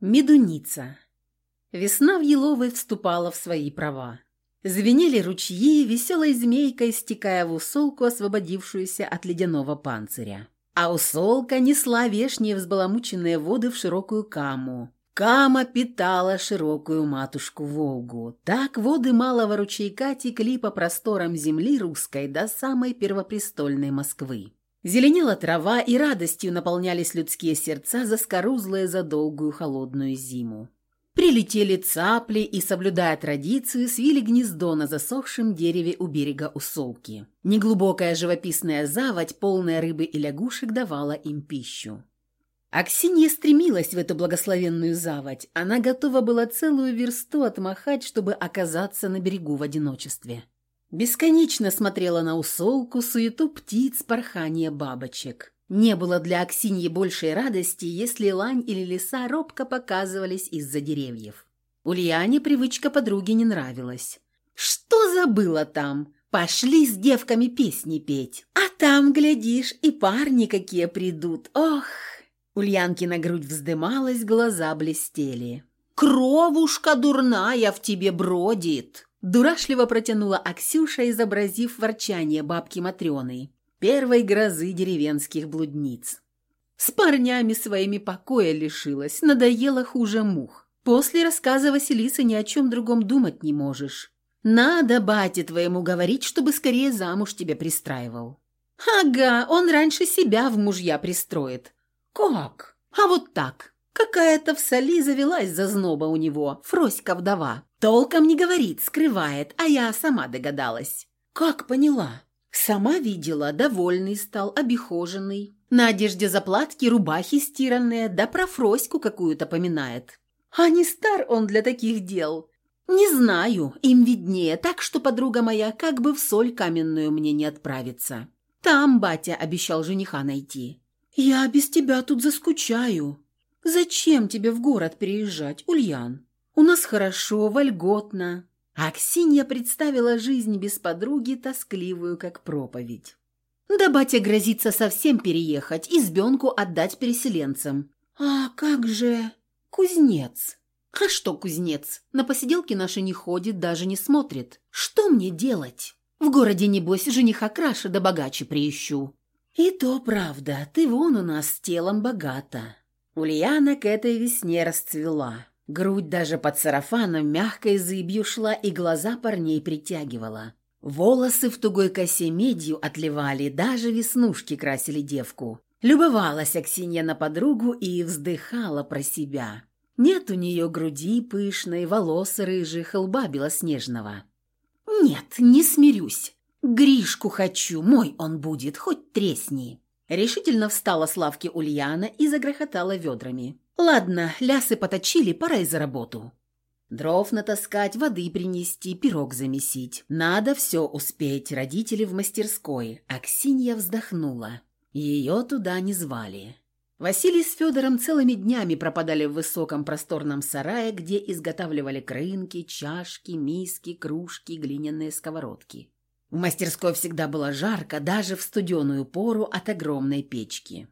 Медуница. Весна в Еловой вступала в свои права. Звенели ручьи, веселой змейкой стекая в усолку, освободившуюся от ледяного панциря. А усолка несла вешние взбаламученные воды в широкую каму. Кама питала широкую матушку Волгу. Так воды малого ручейка текли по просторам земли русской до самой первопрестольной Москвы. Зеленела трава, и радостью наполнялись людские сердца, заскорузлые за долгую холодную зиму. Прилетели цапли и, соблюдая традицию, свили гнездо на засохшем дереве у берега Усолки. Неглубокая живописная заводь, полная рыбы и лягушек, давала им пищу. Аксинья стремилась в эту благословенную заводь. Она готова была целую версту отмахать, чтобы оказаться на берегу в одиночестве. Бесконечно смотрела на усолку, суету птиц, порхание бабочек. Не было для Аксиньи большей радости, если лань или лиса робко показывались из-за деревьев. Ульяне привычка подруги не нравилась. «Что забыла там? Пошли с девками песни петь. А там, глядишь, и парни какие придут. Ох!» Ульянкина грудь вздымалась, глаза блестели. «Кровушка дурная в тебе бродит!» Дурашливо протянула Аксюша, изобразив ворчание бабки Матрёны, первой грозы деревенских блудниц. С парнями своими покоя лишилась, надоело хуже мух. После рассказа Василисы ни о чем другом думать не можешь. Надо бате твоему говорить, чтобы скорее замуж тебе пристраивал. Ага, он раньше себя в мужья пристроит. Как? А вот так. Какая-то в соли завелась зазноба у него, Фроська вдова. Толком не говорит, скрывает, а я сама догадалась. Как поняла? Сама видела, довольный стал, обихоженный. На одежде заплатки, рубахи стиранные, да про Фроську какую-то поминает. А не стар он для таких дел. Не знаю, им виднее, так что подруга моя как бы в соль каменную мне не отправится. Там батя обещал жениха найти. Я без тебя тут заскучаю. Зачем тебе в город переезжать, Ульян? У нас хорошо, вольготно». А представила жизнь без подруги, тоскливую, как проповедь. Да батя грозится совсем переехать, избенку отдать переселенцам. А как же кузнец? А что кузнец? На посиделки наши не ходит, даже не смотрит. Что мне делать? В городе, небось, жениха краше да богаче приищу. И то правда, ты вон у нас телом богата. Ульяна к этой весне расцвела. Грудь даже под сарафаном мягкой зыбью шла и глаза парней притягивала. Волосы в тугой косе медью отливали, даже веснушки красили девку. Любовалась Аксинья на подругу и вздыхала про себя. Нет у нее груди пышной, волос рыжих, лба белоснежного. «Нет, не смирюсь. Гришку хочу, мой он будет, хоть тресни». Решительно встала с лавки Ульяна и загрохотала ведрами. «Ладно, лясы поточили, пора и за работу». Дров натаскать, воды принести, пирог замесить. Надо все успеть, родители в мастерской. Аксинья вздохнула. Ее туда не звали. Василий с Федором целыми днями пропадали в высоком просторном сарае, где изготавливали крынки, чашки, миски, кружки, глиняные сковородки. В мастерской всегда было жарко, даже в студеную пору от огромной печки.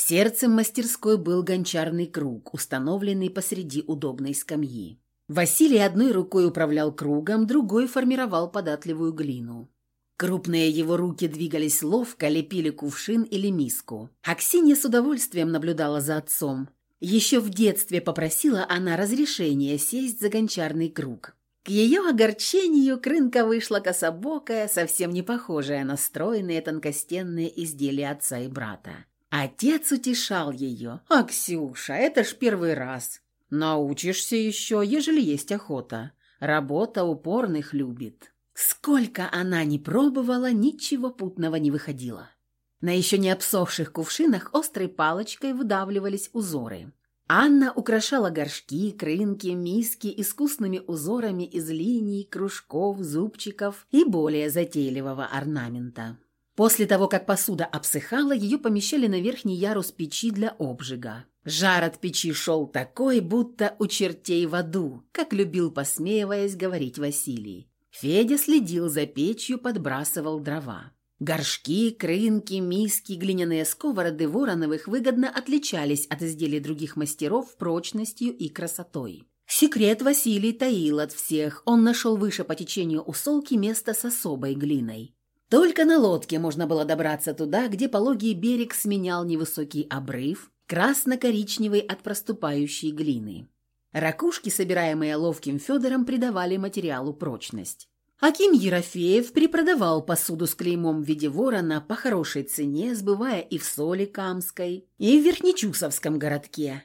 Сердцем мастерской был гончарный круг, установленный посреди удобной скамьи. Василий одной рукой управлял кругом, другой формировал податливую глину. Крупные его руки двигались ловко, лепили кувшин или миску. Аксинья с удовольствием наблюдала за отцом. Еще в детстве попросила она разрешения сесть за гончарный круг. К ее огорчению крынка вышла кособокая, совсем не похожая на стройные тонкостенные изделия отца и брата. Отец утешал ее. «А, Ксюша, это ж первый раз. Научишься еще, ежели есть охота. Работа упорных любит». Сколько она не пробовала, ничего путного не выходило. На еще не обсохших кувшинах острой палочкой выдавливались узоры. Анна украшала горшки, крынки, миски искусными узорами из линий, кружков, зубчиков и более затейливого орнамента. После того, как посуда обсыхала, ее помещали на верхний ярус печи для обжига. Жар от печи шел такой, будто у чертей в аду, как любил, посмеиваясь, говорить Василий. Федя следил за печью, подбрасывал дрова. Горшки, крынки, миски, глиняные сковороды Вороновых выгодно отличались от изделий других мастеров прочностью и красотой. Секрет Василий таил от всех, он нашел выше по течению усолки место с особой глиной. Только на лодке можно было добраться туда, где пологий берег сменял невысокий обрыв, красно-коричневый от проступающей глины. Ракушки, собираемые ловким Федором, придавали материалу прочность. Аким Ерофеев перепродавал посуду с клеймом в виде ворона по хорошей цене, сбывая и в Соликамской, и в Верхнечусовском городке.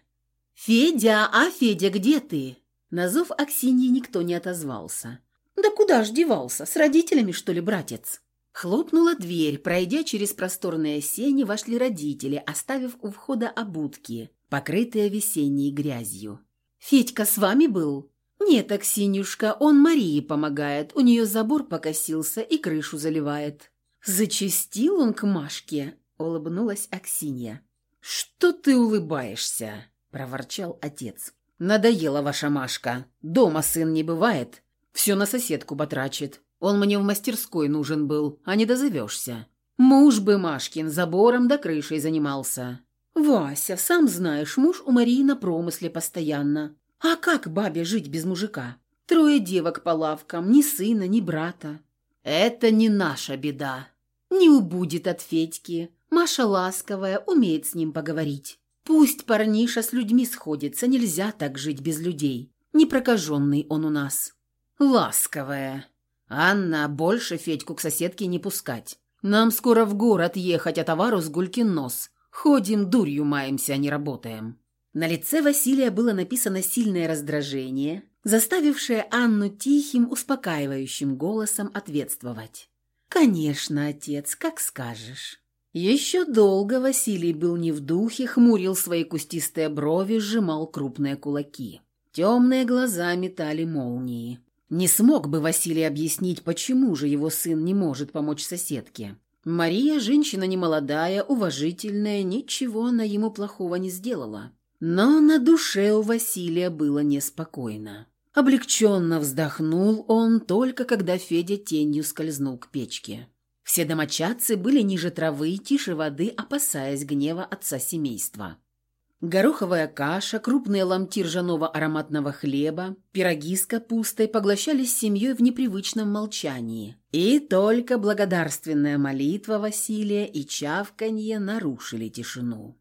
«Федя, а Федя, где ты?» На зов Аксиньи никто не отозвался. «Да куда ж девался? С родителями, что ли, братец?» Хлопнула дверь, пройдя через просторные сени, вошли родители, оставив у входа обутки, покрытые весенней грязью. «Федька с вами был?» «Нет, Аксинюшка, он Марии помогает, у нее забор покосился и крышу заливает». «Зачастил он к Машке», — улыбнулась Аксинья. «Что ты улыбаешься?» — проворчал отец. «Надоела ваша Машка. Дома сын не бывает. Все на соседку потрачит. Он мне в мастерской нужен был, а не дозовешься. Муж бы Машкин забором да крышей занимался». «Вася, сам знаешь, муж у Марии на промысле постоянно. А как бабе жить без мужика? Трое девок по лавкам, ни сына, ни брата. Это не наша беда. Не убудет от Федьки. Маша ласковая, умеет с ним поговорить. Пусть парниша с людьми сходится, нельзя так жить без людей. Непрокаженный он у нас. Ласковая. Анна, больше Федьку к соседке не пускать. Нам скоро в город ехать, а товару с гулькин нос. Ходим, дурью маемся, а не работаем. На лице Василия было написано сильное раздражение, заставившее Анну тихим, успокаивающим голосом ответствовать. «Конечно, отец, как скажешь». Еще долго Василий был не в духе, хмурил свои кустистые брови, сжимал крупные кулаки. Темные глаза метали молнии. Не смог бы Василий объяснить, почему же его сын не может помочь соседке. Мария, женщина немолодая, уважительная, ничего она ему плохого не сделала. Но на душе у Василия было неспокойно. Облегченно вздохнул он только когда Федя тенью скользнул к печке. Все домочадцы были ниже травы и тише воды, опасаясь гнева отца семейства. Гороховая каша, крупные ломти ржаного ароматного хлеба, пироги с капустой поглощались семьей в непривычном молчании. И только благодарственная молитва Василия и чавканье нарушили тишину.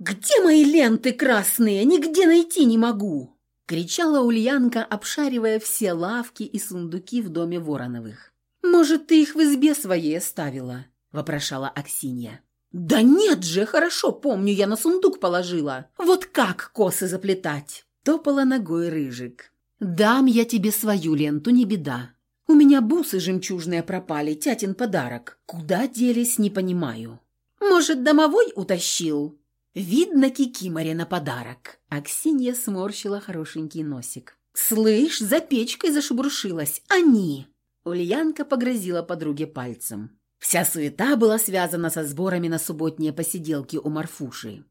«Где мои ленты красные? Нигде найти не могу!» — кричала Ульянка, обшаривая все лавки и сундуки в доме Вороновых. «Может, ты их в избе своей оставила?» — вопрошала Аксинья. «Да нет же, хорошо помню, я на сундук положила. Вот как косы заплетать?» — топала ногой Рыжик. «Дам я тебе свою ленту, не беда. У меня бусы жемчужные пропали, тятин подарок. Куда делись, не понимаю». «Может, домовой утащил?» Видно кикиморе на подарок. Аксинья сморщила хорошенький носик. «Слышь, за печкой зашебуршилась. Они!» Ульянка погрозила подруге пальцем. Вся суета была связана со сборами на субботние посиделки у Марфуши.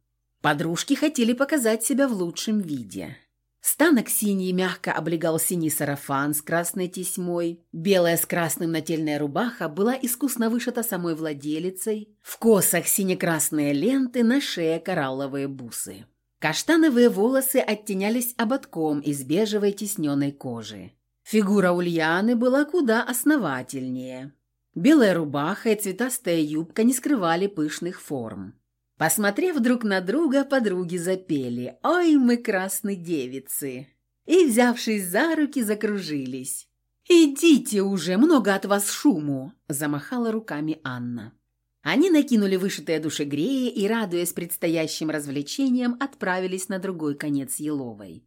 Подружки хотели показать себя в лучшем виде. Станок синий мягко облегал синий сарафан с красной тесьмой. Белая с красным нательная рубаха была искусно вышита самой владелицей. В косах сине-красные ленты, на шее коралловые бусы. Каштановые волосы оттенялись ободком из бежевой тисненной кожи. Фигура Ульяны была куда основательнее. Белая рубаха и цветастая юбка не скрывали пышных форм. Посмотрев друг на друга, подруги запели «Ой, мы красные девицы!» и, взявшись за руки, закружились. «Идите уже, много от вас шуму!» – замахала руками Анна. Они накинули вышитые душегреи и, радуясь предстоящим развлечениям, отправились на другой конец Еловой.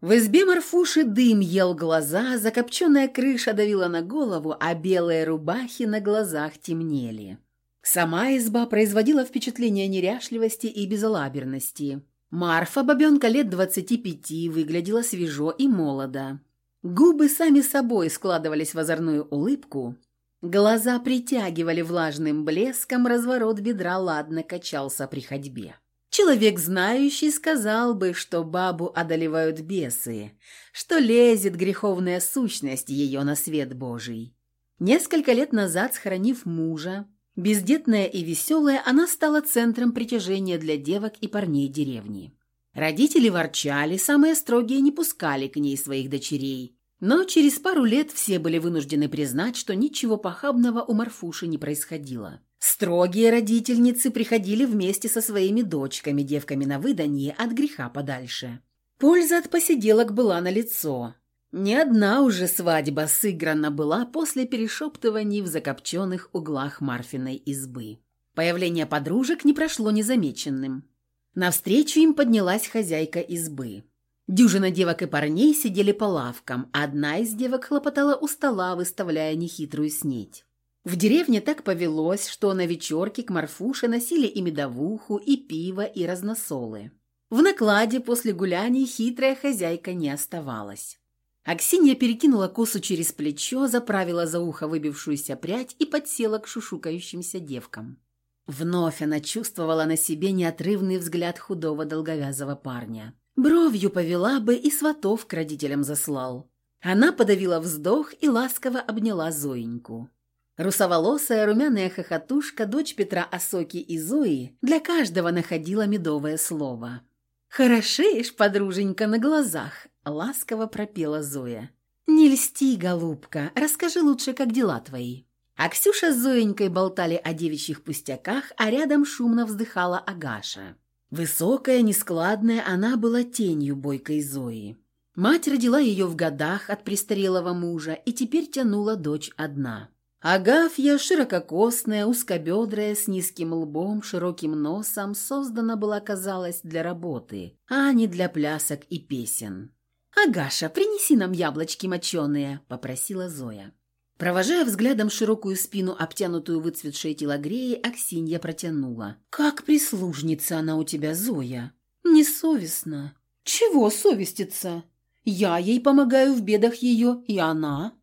В избе Марфуши дым ел глаза, закопченная крыша давила на голову, а белые рубахи на глазах темнели. Сама изба производила впечатление неряшливости и безалаберности. Марфа, бабенка лет двадцати пяти, выглядела свежо и молодо. Губы сами собой складывались в озорную улыбку, глаза притягивали влажным блеском, разворот бедра ладно качался при ходьбе. Человек знающий сказал бы, что бабу одолевают бесы, что лезет греховная сущность ее на свет Божий. Несколько лет назад, схоронив мужа, бездетная и веселая, она стала центром притяжения для девок и парней деревни. Родители ворчали, самые строгие не пускали к ней своих дочерей. Но через пару лет все были вынуждены признать, что ничего похабного у Марфуши не происходило. Строгие родительницы приходили вместе со своими дочками, девками на выданье, от греха подальше. Польза от посиделок была налицо. Ни одна уже свадьба сыграна была после перешептываний в закопченных углах Марфиной избы. Появление подружек не прошло незамеченным. Навстречу им поднялась хозяйка избы. Дюжина девок и парней сидели по лавкам, одна из девок хлопотала у стола, выставляя нехитрую снеть. В деревне так повелось, что на вечерке к Марфуше носили и медовуху, и пиво, и разносолы. В накладе после гуляний хитрая хозяйка не оставалась. Аксинья перекинула косу через плечо, заправила за ухо выбившуюся прядь и подсела к шушукающимся девкам. Вновь она чувствовала на себе неотрывный взгляд худого долговязого парня. Бровью повела бы и сватов к родителям заслал. Она подавила вздох и ласково обняла Зоеньку. Русоволосая румяная хохотушка, дочь Петра Осоки и Зои, для каждого находила медовое слово. «Хорошеешь, подруженька, на глазах», — ласково пропела Зоя. «Не льсти, голубка, расскажи лучше, как дела твои». А Ксюша с Зоенькой болтали о девичьих пустяках, а рядом шумно вздыхала Агаша. Высокая, нескладная, она была тенью бойкой Зои. Мать родила ее в годах от престарелого мужа и теперь тянула дочь одна. Агафья, ширококосная, узкобедрая, с низким лбом, широким носом, создана была, казалось, для работы, а не для плясок и песен. «Агаша, принеси нам яблочки моченые», — попросила Зоя. Провожая взглядом широкую спину, обтянутую выцветшей телогреей, Аксинья протянула. «Как прислужница она у тебя, Зоя!» «Несовестно». «Чего совеститься? Я ей помогаю в бедах ее, и она...»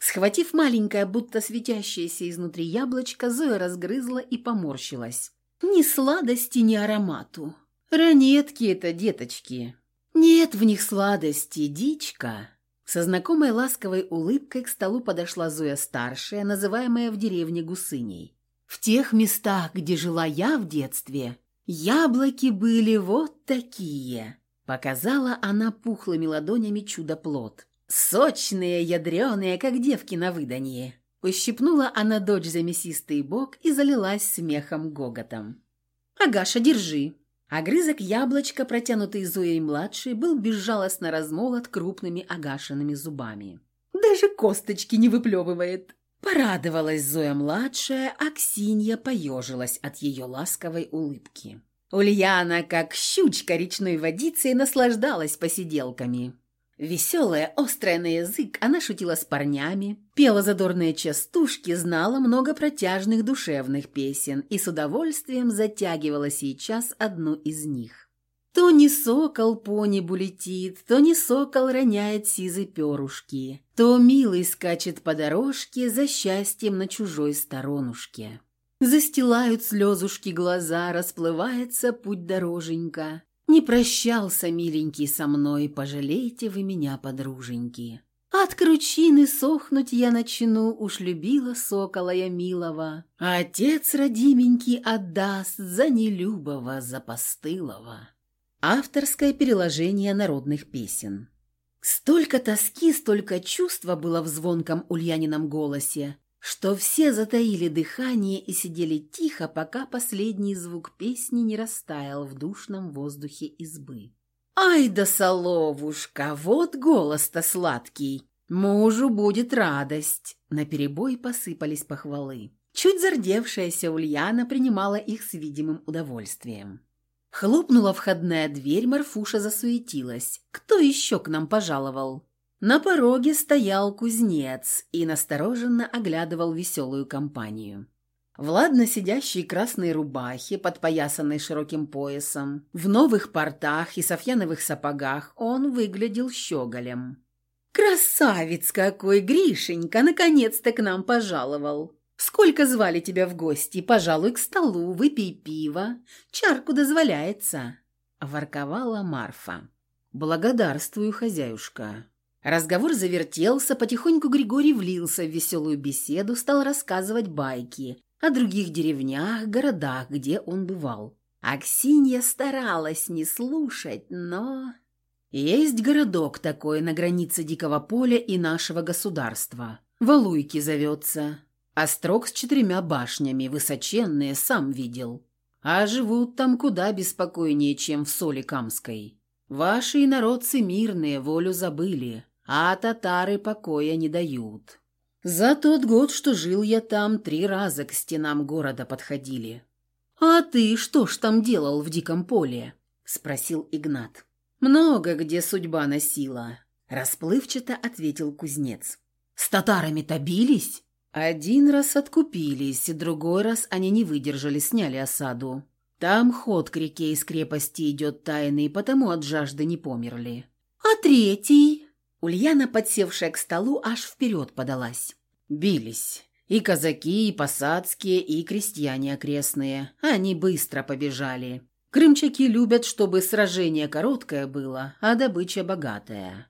Схватив маленькое, будто светящееся изнутри яблочко, Зоя разгрызла и поморщилась. Ни сладости, ни аромату. Ранетки это, деточки. Нет в них сладости, дичка. Со знакомой ласковой улыбкой к столу подошла Зоя старшая, называемая в деревне Гусыней. В тех местах, где жила я в детстве, яблоки были вот такие. Показала она пухлыми ладонями чудо-плод. Сочные, ядреные, как девки на выданье. Ущипнула она дочь за мясистый бок и залилась смехом-гоготом. «Агаша, держи!» Огрызок яблочка, протянутый Зоей-младшей, был безжалостно размолот крупными агашенными зубами. «Даже косточки не выплевывает!» Порадовалась Зоя-младшая, а Ксинья поежилась от ее ласковой улыбки. Ульяна, как щучка речной водицей, наслаждалась посиделками. Веселая, острая на язык, она шутила с парнями, пела задорные частушки, знала много протяжных душевных песен и с удовольствием затягивала сейчас одну из них. То не сокол по небу летит, то не сокол роняет сизы перушки, то милый скачет по дорожке за счастьем на чужой сторонушке. Застилают слезушки глаза, расплывается путь дороженька. Не прощался, миленький, со мной, пожалейте вы меня, подруженьки. От кручины сохнуть я начну, уж любила сокола я милого. Отец родименький отдаст за нелюбого, за постылого. Авторское переложение народных песен. Столько тоски, столько чувства было в звонком Ульянином голосе, что все затаили дыхание и сидели тихо, пока последний звук песни не растаял в душном воздухе избы. «Ай да, соловушка, вот голос-то сладкий! Мужу будет радость!» Наперебой посыпались похвалы. Чуть зардевшаяся Ульяна принимала их с видимым удовольствием. Хлопнула входная дверь, Марфуша засуетилась. «Кто еще к нам пожаловал?» На пороге стоял кузнец и настороженно оглядывал веселую компанию. В ладно сидящей красной рубахе, подпоясанной широким поясом, в новых портах и софьяновых сапогах он выглядел щеголем. «Красавец какой, Гришенька, наконец-то к нам пожаловал! Сколько звали тебя в гости? Пожалуй, к столу, выпей пиво. Чарку дозволяется!» – ворковала Марфа. «Благодарствую, хозяюшка!» Разговор завертелся, потихоньку Григорий влился в веселую беседу, стал рассказывать байки о других деревнях, городах, где он бывал. Аксинья старалась не слушать, но... Есть городок такой на границе Дикого поля и нашего государства. Валуйки зовется. Острог с четырьмя башнями, высоченные, сам видел. А живут там куда беспокойнее, чем в Соликамской. Ваши инородцы мирные, волю забыли, а татары покоя не дают. За тот год, что жил я там, три раза к стенам города подходили. «А ты что ж там делал в диком поле?» – спросил Игнат. «Много где судьба носила», – расплывчато ответил кузнец. «С татарами-то бились?» Один раз откупились, другой раз они не выдержали, сняли осаду. Там ход к реке из крепости идет тайный, потому от жажды не померли. «А третий?» Ульяна, подсевшая к столу, аж вперед подалась. Бились. И казаки, и посадские, и крестьяне окрестные. Они быстро побежали. Крымчаки любят, чтобы сражение короткое было, а добыча богатая.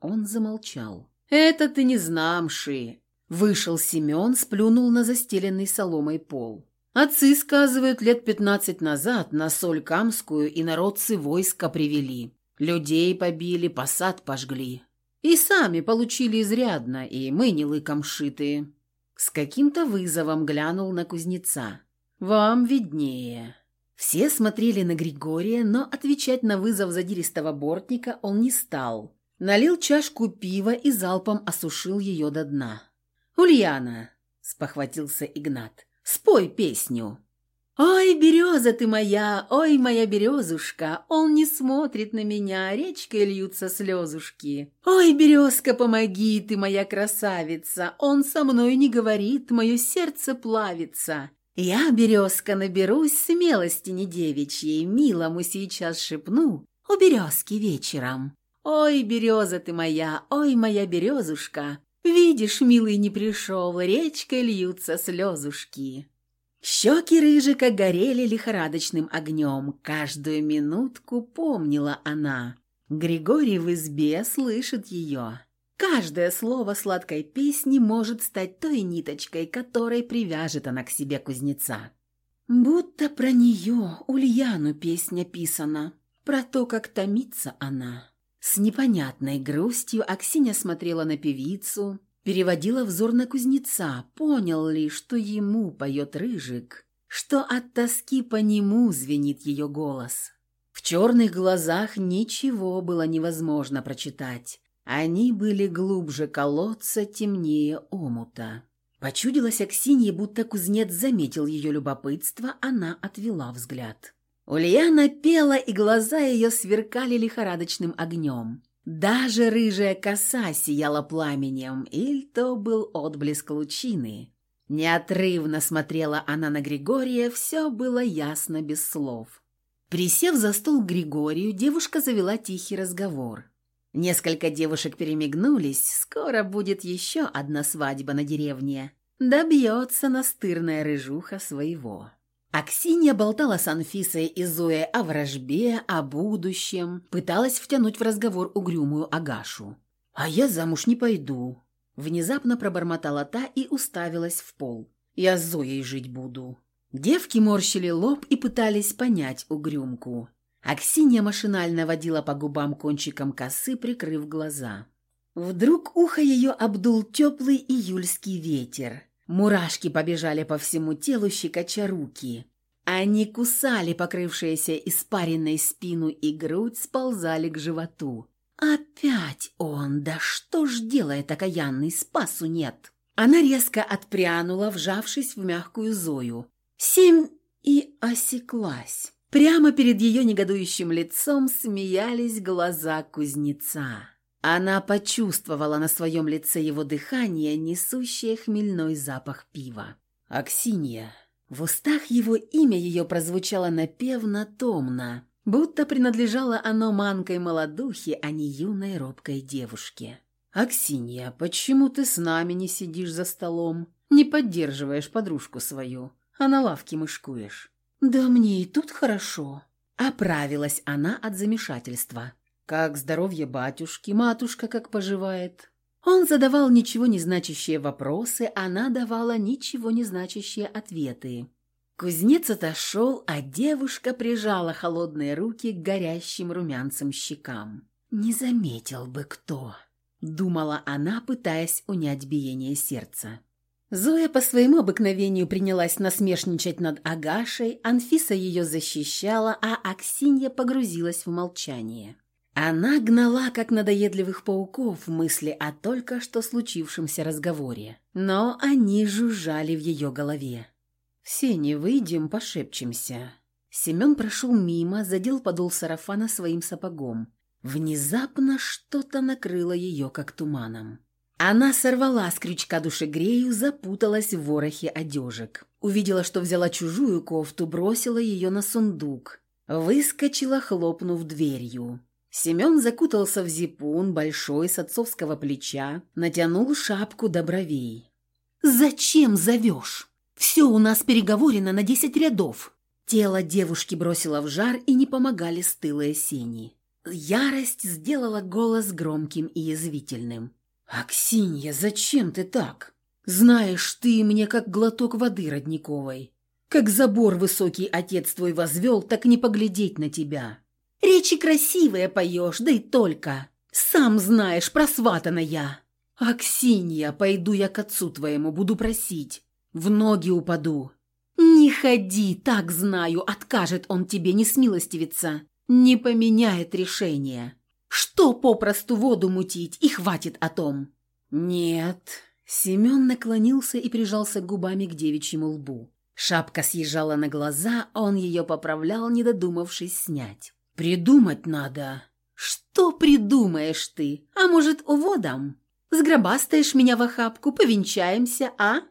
Он замолчал. «Это ты не знамши!» Вышел Семен, сплюнул на застеленный соломой пол. Отцы, сказывают, лет пятнадцать назад на соль Камскую и народцы войска привели. Людей побили, посад пожгли. И сами получили изрядно, и мы не лыком шитые. С каким-то вызовом глянул на кузнеца. «Вам виднее». Все смотрели на Григория, но отвечать на вызов задиристого бортника он не стал. Налил чашку пива и залпом осушил ее до дна. «Ульяна!» – спохватился Игнат. «Спой песню!» «Ой, береза ты моя, ой, моя березушка, он не смотрит на меня, речкой льются слезушки. Ой, березка, помоги, ты моя красавица, он со мной не говорит, мое сердце плавится. Я, березка, наберусь смелости не девичьей, милому сейчас шепну, у березки вечером. Ой, береза ты моя, ой, моя березушка, видишь, милый не пришел, речкой льются слезушки». Щеки Рыжика горели лихорадочным огнем. Каждую минутку помнила она. Григорий в избе слышит ее. Каждое слово сладкой песни может стать той ниточкой, которой привяжет она к себе кузнеца. Будто про нее, Ульяну, песня писана, про то, как томится она. С непонятной грустью Аксинья смотрела на певицу, переводила взор на кузнеца, понял ли, что ему поет рыжик, что от тоски по нему звенит ее голос. В черных глазах ничего было невозможно прочитать. Они были глубже колодца, темнее омута. Почудилась Аксинье, будто кузнец заметил ее любопытство, она отвела взгляд. Ульяна пела, и глаза ее сверкали лихорадочным огнем. Даже рыжая коса сияла пламенем, или то был отблеск лучины. Неотрывно смотрела она на Григория, все было ясно без слов. Присев за стол к Григорию, девушка завела тихий разговор. Несколько девушек перемигнулись, скоро будет еще одна свадьба на деревне. Добьется настырная рыжуха своего. Аксинья болтала с Анфисой и Зоей о вражбе, о будущем, пыталась втянуть в разговор угрюмую Агашу. «А я замуж не пойду», – внезапно пробормотала та и уставилась в пол. «Я с Зоей жить буду». Девки морщили лоб и пытались понять угрюмку. Аксинья машинально водила по губам кончиком косы, прикрыв глаза. Вдруг ухо ее обдул теплый июльский ветер – Мурашки побежали по всему телу, щекоча руки. Они кусали покрывшиеся испаренной спину и грудь, сползали к животу. «Опять он! Да что ж делает окаянный, спасу нет!» Она резко отпрянула, вжавшись в мягкую Зою. «Семь!» и осеклась. Прямо перед ее негодующим лицом смеялись глаза кузнеца. Она почувствовала на своем лице его дыхание, несущее хмельной запах пива. «Аксинья». В устах его имя ее прозвучало напевно, томно, будто принадлежало оно манкой молодухе, а не юной робкой девушке. «Аксинья, почему ты с нами не сидишь за столом? Не поддерживаешь подружку свою, а на лавке мышкуешь?» «Да мне и тут хорошо». Оправилась она от замешательства. Как здоровье батюшки, матушка как поживает? Он задавал ничего не значащие вопросы, она давала ничего не значащие ответы. Кузнец отошел, а девушка прижала холодные руки к горящим румянцам щекам. «Не заметил бы кто», — думала она, пытаясь унять биение сердца. Зоя по своему обыкновению принялась насмешничать над Агашей, Анфиса ее защищала, а Аксинья погрузилась в молчание. Она гнала, как надоедливых пауков, мысли о только что случившемся разговоре. Но они жужжали в ее голове. «Все не выйдем, пошепчемся». Семен прошел мимо, задел подол сарафана своим сапогом. Внезапно что-то накрыло ее, как туманом. Она сорвала с крючка душегрею, запуталась в ворохе одежек. Увидела, что взяла чужую кофту, бросила ее на сундук. Выскочила, хлопнув дверью. Семен закутался в зипун, большой, с отцовского плеча, натянул шапку до бровей. «Зачем зовешь? Все у нас переговорено на десять рядов». Тело девушки бросило в жар, и не помогали стылые сени. Ярость сделала голос громким и язвительным. «Аксинья, зачем ты так? Знаешь, ты мне как глоток воды родниковой. Как забор высокий отец твой возвел, так не поглядеть на тебя. Речи красивые поешь, да и только. Сам знаешь, просватана я. Аксинья, пойду я к отцу твоему, буду просить. В ноги упаду. Не ходи, так знаю, откажет он тебе, не смилостивится. Не поменяет решение. Что попросту воду мутить, и хватит о том. Нет. Семен наклонился и прижался губами к девичьему лбу. Шапка съезжала на глаза, он ее поправлял, не додумавшись снять. «Придумать надо». «Что придумаешь ты? А может, уводом? Сгробастаешь меня в охапку, повенчаемся, а?»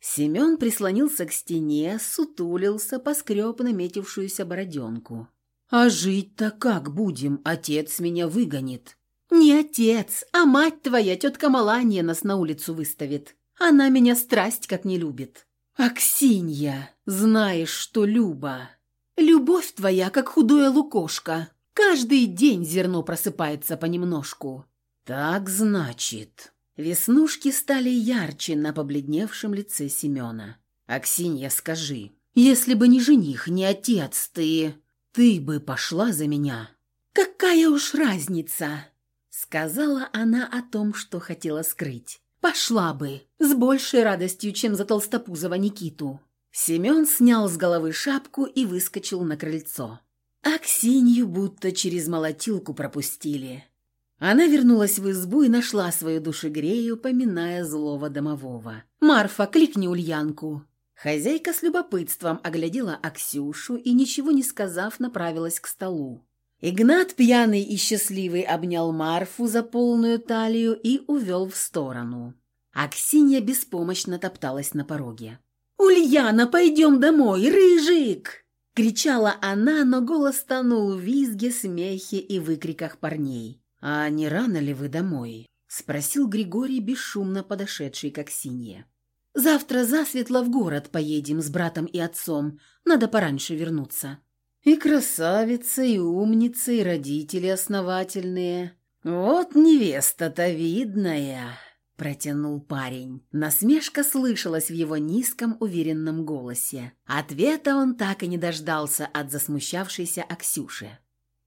Семен прислонился к стене, сутулился, поскреб наметившуюся бороденку. «А жить-то как будем? Отец меня выгонит». «Не отец, а мать твоя, тетка Маланья, нас на улицу выставит. Она меня страсть как не любит». «Аксинья, знаешь, что Люба...» Любовь твоя, как худое лукошко. Каждый день зерно просыпается понемножку. Так значит. Веснушки стали ярче на побледневшем лице Семена. Аксинья, скажи, если бы не жених, не отец, ты... Ты бы пошла за меня? Какая уж разница? Сказала она о том, что хотела скрыть. Пошла бы, с большей радостью, чем за Толстопузова Никиту. Семен снял с головы шапку и выскочил на крыльцо. Аксинью будто через молотилку пропустили. Она вернулась в избу и нашла свою душегрею, поминая злого домового. «Марфа, кликни Ульянку!» Хозяйка с любопытством оглядела Аксюшу и, ничего не сказав, направилась к столу. Игнат, пьяный и счастливый, обнял Марфу за полную талию и увел в сторону. Аксинья беспомощно топталась на пороге. «Ульяна, пойдем домой, Рыжик!» Кричала она, но голос тонул в визге, смехе и выкриках парней. «А не рано ли вы домой?» — спросил Григорий, бесшумно подошедший к Аксинье. «Завтра засветло в город поедем с братом и отцом. Надо пораньше вернуться». «И красавица, и умница, и родители основательные. Вот невеста-то видная!» Протянул парень. Насмешка слышалась в его низком уверенном голосе. Ответа он так и не дождался от засмущавшейся Аксюши.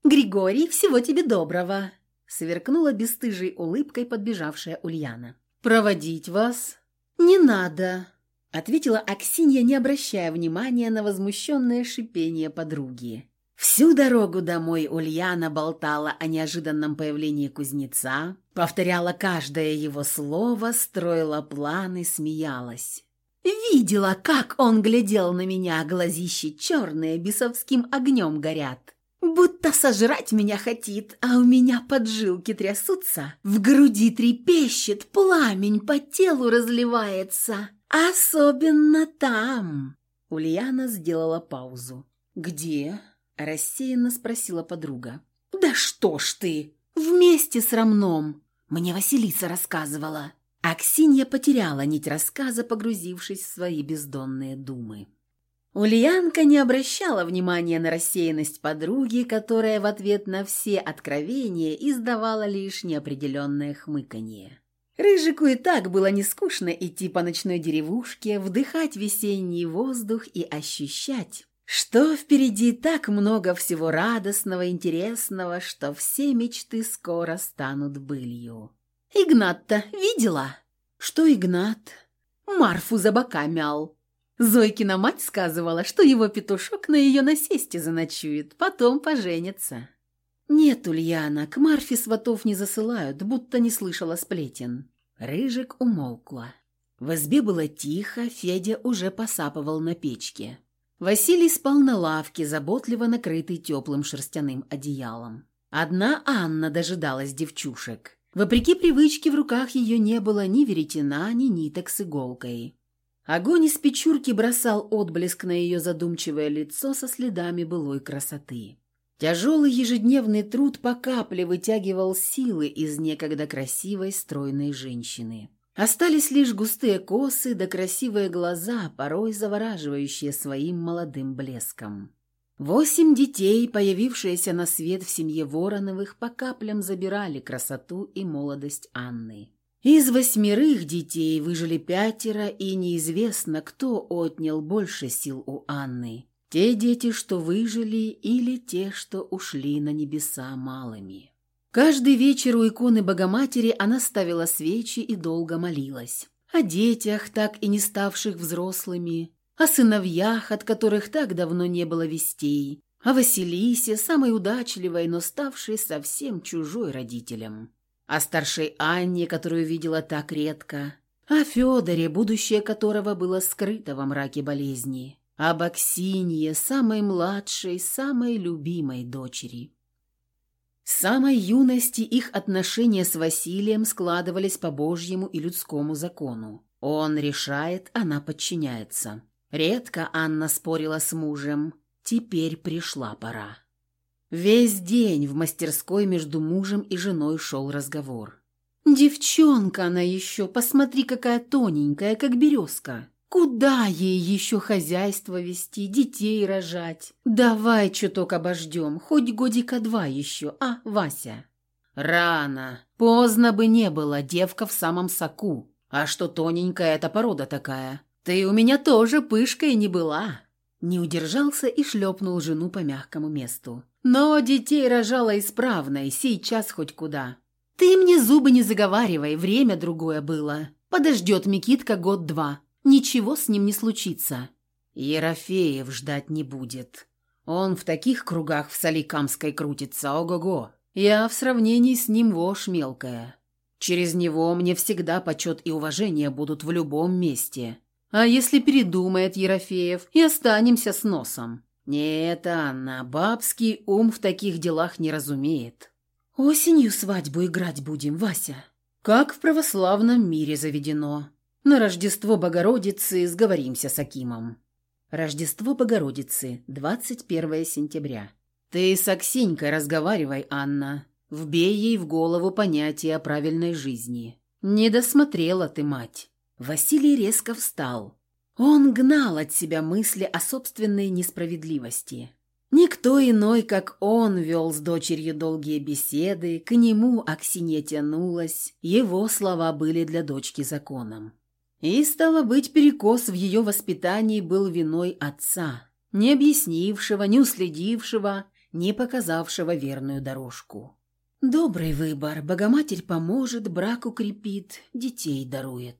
«Григорий, всего тебе доброго!» сверкнула бесстыжей улыбкой подбежавшая Ульяна. «Проводить вас?» «Не надо!» ответила Аксинья, не обращая внимания на возмущенное шипение подруги. Всю дорогу домой Ульяна болтала о неожиданном появлении кузнеца, повторяла каждое его слово, строила планы, смеялась. Видела, как он глядел на меня, глазищи черные, бесовским огнем горят. Будто сожрать меня хотит, а у меня поджилки трясутся, в груди трепещет, пламень по телу разливается. Особенно там. Ульяна сделала паузу. «Где?» Рассеянно спросила подруга. «Да что ж ты! Вместе с Рамном!» Мне Василиса рассказывала. Аксинья потеряла нить рассказа, погрузившись в свои бездонные думы. Ульянка не обращала внимания на рассеянность подруги, которая в ответ на все откровения издавала лишь неопределенное хмыканье. Рыжику и так было не скучно идти по ночной деревушке, вдыхать весенний воздух и ощущать, что впереди так много всего радостного, интересного, что все мечты скоро станут былью. «Игнат-то видела?» «Что Игнат?» «Марфу за бока мял». Зойкина мать сказывала, что его петушок на ее насесте заночует, потом поженится. «Нет, Ульяна, к Марфе сватов не засылают, будто не слышала сплетен». Рыжик умолкла. В избе было тихо, Федя уже посапывал на печке. Василий спал на лавке, заботливо накрытый теплым шерстяным одеялом. Одна Анна дожидалась девчушек. Вопреки привычке в руках ее не было ни веретена, ни ниток с иголкой. Огонь из печурки бросал отблеск на ее задумчивое лицо со следами былой красоты. Тяжелый ежедневный труд по капле вытягивал силы из некогда красивой стройной женщины. Остались лишь густые косы да красивые глаза, порой завораживающие своим молодым блеском. Восемь детей, появившиеся на свет в семье Вороновых, по каплям забирали красоту и молодость Анны. Из восьмерых детей выжили пятеро, и неизвестно, кто отнял больше сил у Анны. Те дети, что выжили, или те, что ушли на небеса малыми. Каждый вечер у иконы Богоматери она ставила свечи и долго молилась. О детях, так и не ставших взрослыми, о сыновьях, от которых так давно не было вестей, о Василисе, самой удачливой, но ставшей совсем чужой родителям о старшей Анне, которую видела так редко, о Федоре, будущее которого было скрыто во мраке болезни, об Аксинье, самой младшей, самой любимой дочери. С самой юности их отношения с Василием складывались по Божьему и людскому закону. Он решает, она подчиняется. Редко Анна спорила с мужем. Теперь пришла пора. Весь день в мастерской между мужем и женой шел разговор. «Девчонка она еще, посмотри, какая тоненькая, как березка. Куда ей еще хозяйство вести, детей рожать? Давай чуток обождем, хоть годика два еще, а, Вася?» «Рано. Поздно бы не было, девка в самом соку. А что тоненькая эта порода такая? Ты у меня тоже пышкой не была». Не удержался и шлепнул жену по мягкому месту. Но детей рожала исправно, и сейчас хоть куда. Ты мне зубы не заговаривай, время другое было. Подождет Микитка год-два. Ничего с ним не случится. Ерофеев ждать не будет. Он в таких кругах в Соликамской крутится, ого-го. Я в сравнении с ним вошь мелкая. Через него мне всегда почет и уважение будут в любом месте. А если передумает Ерофеев, и останемся с носом? «Нет, Анна, бабский ум в таких делах не разумеет. Осенью свадьбу играть будем, Вася. Как в православном мире заведено. На Рождество Богородицы сговоримся с Акимом». Рождество Богородицы, 21 сентября. «Ты с Аксинькой разговаривай, Анна. Вбей ей в голову понятие о правильной жизни. Не досмотрела ты, мать». Василий резко встал. Он гнал от себя мысли о собственной несправедливости. Никто иной, как он, вел с дочерью долгие беседы, к нему Аксинья тянулась, его слова были для дочки законом. И, стало быть, перекос в ее воспитании был виной отца, не объяснившего, не уследившего, не показавшего верную дорожку. Добрый выбор, Богоматерь поможет, брак укрепит, детей дарует.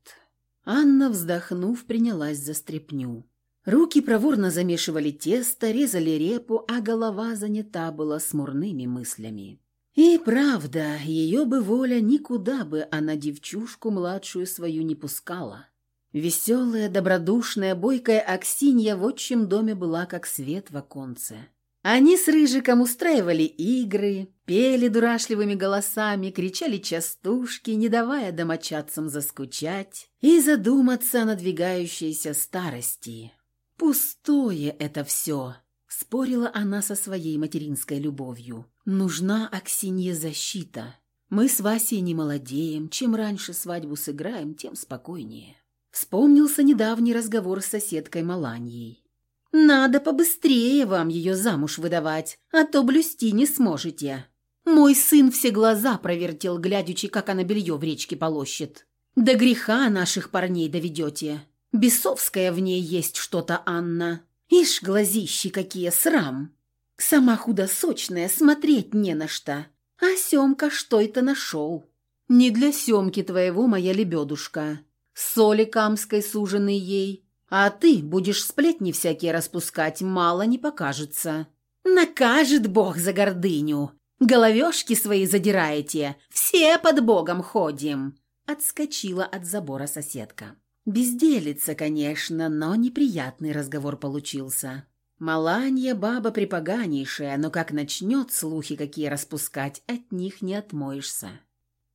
Анна, вздохнув, принялась за стряпню. Руки проворно замешивали тесто, резали репу, а голова занята была смурными мыслями. И правда, ее бы воля никуда бы она девчушку младшую свою не пускала. Веселая, добродушная, бойкая Аксинья в отчим доме была как свет в оконце. Они с Рыжиком устраивали игры, пели дурашливыми голосами, кричали частушки, не давая домочадцам заскучать и задуматься о надвигающейся старости. «Пустое это все», — спорила она со своей материнской любовью. «Нужна Аксинье защита. Мы с Васей не молодеем, чем раньше свадьбу сыграем, тем спокойнее». Вспомнился недавний разговор с соседкой Маланьей. Надо побыстрее вам ее замуж выдавать, а то блюсти не сможете. Мой сын все глаза провертел, глядячи, как она белье в речке полощет. До греха наших парней доведете. Бесовская в ней есть что-то, Анна. Ишь, глазищи какие, срам. Сама худосочная, смотреть не на что. А Семка что это нашел? Не для Семки твоего, моя лебедушка. Соли камской суженый ей. А ты будешь сплетни всякие распускать, мало не покажется. Накажет Бог за гордыню. Головешки свои задираете, все под Богом ходим. Отскочила от забора соседка. Безделица, конечно, но неприятный разговор получился. Маланья баба припоганейшая, но как начнет слухи какие распускать, от них не отмоешься.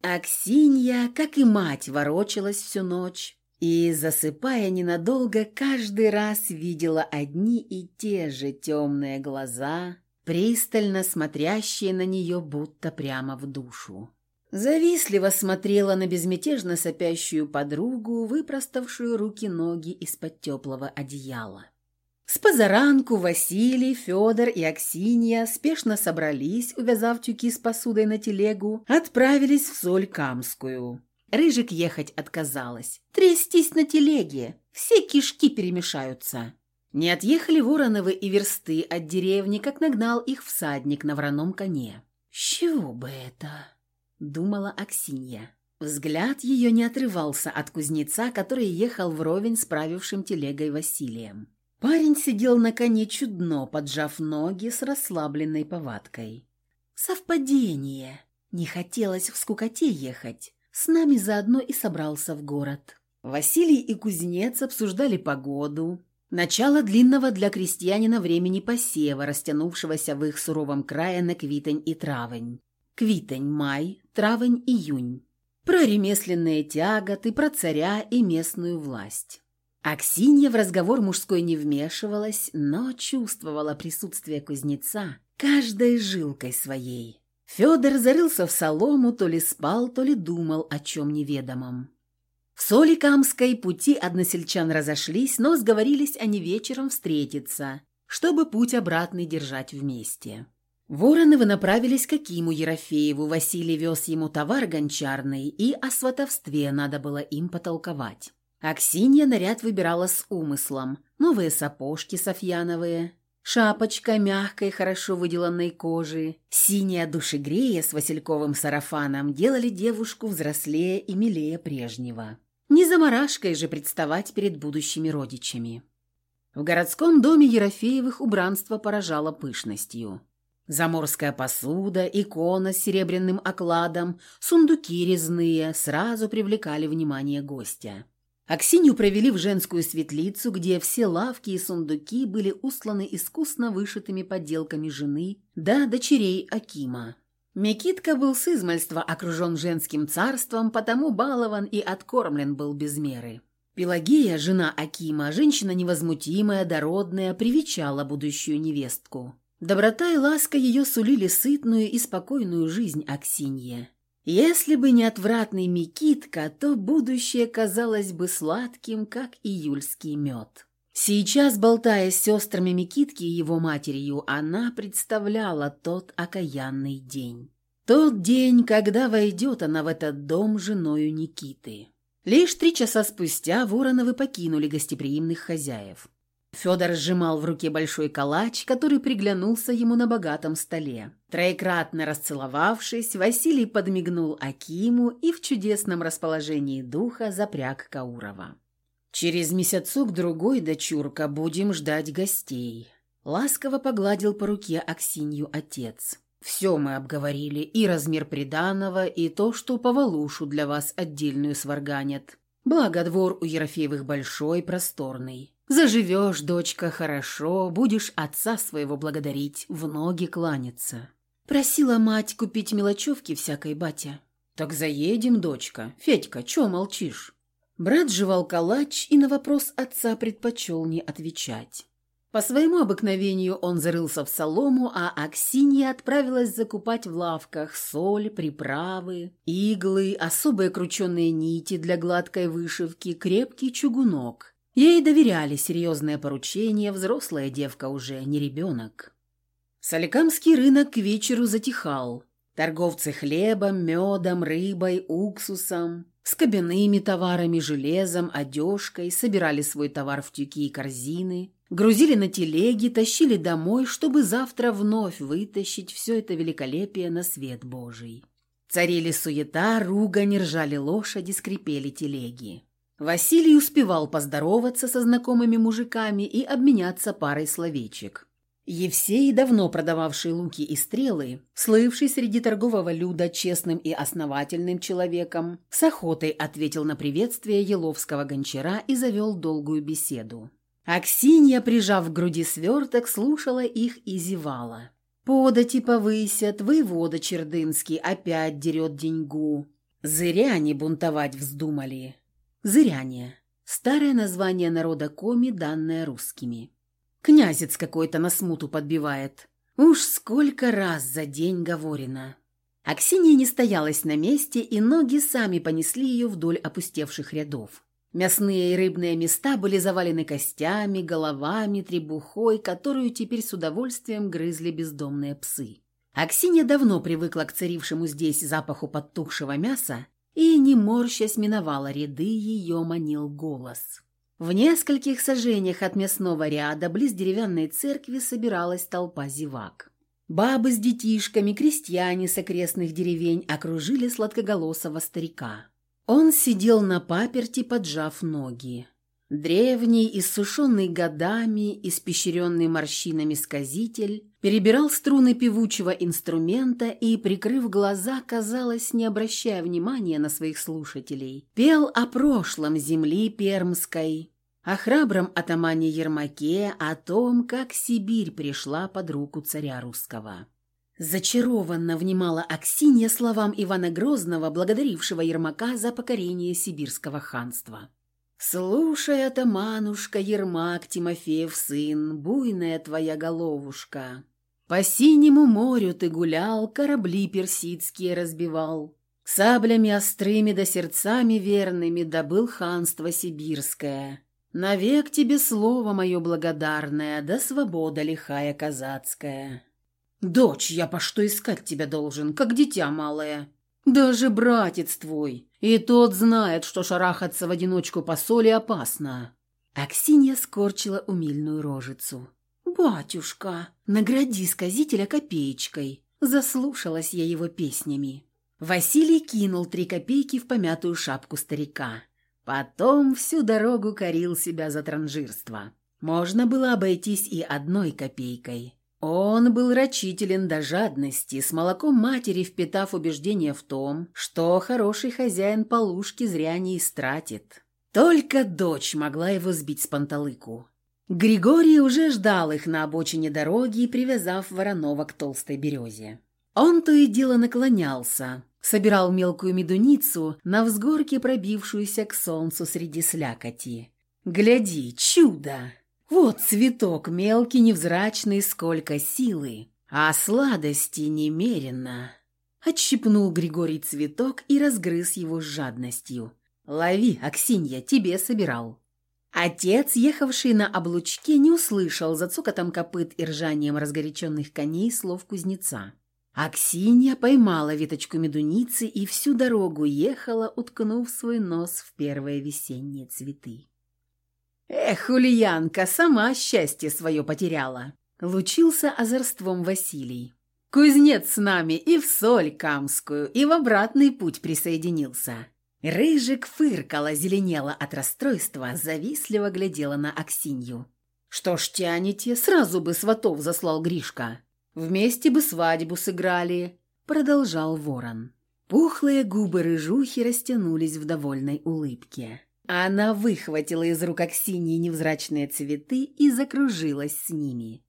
Аксинья, как и мать, ворочалась всю ночь и, засыпая ненадолго, каждый раз видела одни и те же темные глаза, пристально смотрящие на нее будто прямо в душу. Завистливо смотрела на безмятежно сопящую подругу, выпроставшую руки-ноги из-под теплого одеяла. С позаранку Василий, Федор и Аксинья спешно собрались, увязав тюки с посудой на телегу, отправились в соль Камскую. Рыжик ехать отказалась. Трястись на телеге, все кишки перемешаются. Не отъехали Вороновы и версты от деревни, как нагнал их всадник на вороном коне. «С чего бы это?» – думала Аксинья. Взгляд ее не отрывался от кузнеца, который ехал вровень с правившим телегой Василием. Парень сидел на коне чудно, поджав ноги с расслабленной повадкой. Совпадение. Не хотелось в скукоте ехать. С нами заодно и собрался в город. Василий и кузнец обсуждали погоду. Начало длинного для крестьянина времени посева, растянувшегося в их суровом крае на квитень и травень. Квитень – май, травень – июнь. Про ремесленные тяготы, про царя и местную власть. Аксинья в разговор мужской не вмешивалась, но чувствовала присутствие кузнеца каждой жилкой своей. Федор зарылся в солому, то ли спал, то ли думал о чем неведомом. В Соликамской пути односельчан разошлись, но сговорились они вечером встретиться, чтобы путь обратный держать вместе. Вороновы направились к Акиму Ерофееву, Василий вез ему товар гончарный, и о сватовстве надо было им потолковать. Аксинья наряд выбирала с умыслом. Новые сапожки софьяновые, шапочка мягкой, хорошо выделанной кожи, синяя душегрея с васильковым сарафаном делали девушку взрослее и милее прежнего. Не заморашкой же представать перед будущими родичами. В городском доме Ерофеевых убранство поражало пышностью. Заморская посуда, икона с серебряным окладом, сундуки резные сразу привлекали внимание гостя. Аксинью провели в женскую светлицу, где все лавки и сундуки были усланы искусно вышитыми подделками жены да дочерей Акима. Микитка был с измальства окружен женским царством, потому балован и откормлен был без меры. Пелагея, жена Акима, женщина невозмутимая, дородная, привечала будущую невестку. Доброта и ласка ее сулили сытную и спокойную жизнь Аксинье. Если бы не отвратный Микитка, то будущее казалось бы сладким, как июльский мед. Сейчас, болтая с сестрами Микитки и его матерью, она представляла тот окаянный день. Тот день, когда войдет она в этот дом женою Никиты. Лишь три часа спустя Вороновы покинули гостеприимных хозяев. Федор сжимал в руке большой калач, который приглянулся ему на богатом столе. Троекратно расцеловавшись, Василий подмигнул Акиму и в чудесном расположении духа запряг Каурова. «Через месяцок-другой, дочурка, будем ждать гостей», — ласково погладил по руке Аксинью отец. «Все мы обговорили, и размер приданого, и то, что повалушу для вас отдельную сварганят. Благо двор у Ерофеевых большой, просторный. Заживешь, дочка, хорошо, будешь отца своего благодарить, в ноги кланяться. Просила мать купить мелочевки всякой батя. Так заедем, дочка. Федька, чё молчишь? Брат жевал калач и на вопрос отца предпочел не отвечать. По своему обыкновению он зарылся в солому, а Аксинья отправилась закупать в лавках соль, приправы, иглы, особые крученные нити для гладкой вышивки, крепкий чугунок Ей доверяли серьезное поручение, взрослая девка уже, не ребенок. Соликамский рынок к вечеру затихал. Торговцы хлебом, медом, рыбой, уксусом, с кабинными товарами, железом, одежкой собирали свой товар в тюки и корзины, грузили на телеги, тащили домой, чтобы завтра вновь вытащить все это великолепие на свет Божий. Царили суета, ругань, ржали лошади, скрипели телеги. Василий успевал поздороваться со знакомыми мужиками и обменяться парой словечек. Евсей, давно продававший луки и стрелы, слывший среди торгового люда честным и основательным человеком, с охотой ответил на приветствие еловского гончара и завел долгую беседу. Аксинья, прижав к груди сверток, слушала их и зевала. Подати повысят, воевода Чердынский опять дерет деньгу. Зыряне бунтовать вздумали. Зыряне. Старое название народа Коми, данное русскими. Князец какой-то на смуту подбивает. Уж сколько раз за день говорено. Аксинья не стоялась на месте, и ноги сами понесли ее вдоль опустевших рядов. Мясные и рыбные места были завалены костями, головами, требухой, которую теперь с удовольствием грызли бездомные псы. Аксинья давно привыкла к царившему здесь запаху подтухшего мяса и, не морщась, миновала ряды, ее манил голос. В нескольких сажениях от мясного ряда, близ деревянной церкви, собиралась толпа зевак. Бабы с детишками, крестьяне с окрестных деревень окружили сладкоголосого старика. Он сидел на паперти, поджав ноги. Древний, иссушенный годами, испещренный морщинами сказитель, перебирал струны певучего инструмента и, прикрыв глаза, казалось, не обращая внимания на своих слушателей, пел о прошлом земли пермской, о храбром атамане Ермаке, о том, как Сибирь пришла под руку царя русского. Зачарованно внимала Аксинья словам Ивана Грозного, благодарившего Ермака за покорение сибирского ханства. «Слушай, атаманушка, Ермак, Тимофеев сын, буйная твоя головушка. По синему морю ты гулял, корабли персидские разбивал. Саблями острыми да сердцами верными добыл ханство сибирское. Навек тебе слово мое благодарное, да свобода лихая казацкая». «Дочь, я по что искать тебя должен, как дитя малое? Даже братец твой, и тот знает, что шарахаться в одиночку по соли опасно». Аксинья скорчила умильную рожицу. «Батюшка, награди сказителя копеечкой!» Заслушалась я его песнями. Василий кинул три копейки в помятую шапку старика. Потом всю дорогу корил себя за транжирство. Можно было обойтись и одной копейкой. Он был рачителен до жадности, с молоком матери впитав убеждение в том, что хороший хозяин полушки зря не истратит. Только дочь могла его сбить с панталыку. Григорий уже ждал их на обочине дороги, привязав Воронова к толстой березе. Он то и дело наклонялся, собирал мелкую медуницу на взгорке, пробившуюся к солнцу среди слякоти. «Гляди, чудо!» Вот цветок мелкий, невзрачный, сколько силы, а сладости немерено. Отщипнул Григорий цветок и разгрыз его с жадностью. «Лови, Аксинья, тебе собирал». Отец, ехавший на облучке, не услышал за цокотом копыт и ржанием разгоряченных коней слов кузнеца. Аксинья поймала веточку медуницы и всю дорогу ехала, уткнув свой нос в первые весенние цветы. «Эх, Ульянка, сама счастье свое потеряла!» Лучился озорством Василий. «Кузнец с нами и в соль камскую, и в обратный путь присоединился». Рыжик фыркала, зеленела от расстройства, завистливо глядела на Аксинью. «Что ж тянете, сразу бы сватов заслал Гришка. Вместе бы свадьбу сыграли», — продолжал ворон. Пухлые губы рыжухи растянулись в довольной улыбке. Она выхватила из рук Аксиньи невзрачные цветы и закружилась с ними.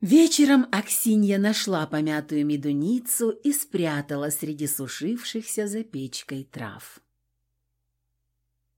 Вечером Аксинья нашла помятую медуницу и спрятала среди сушившихся за печкой трав.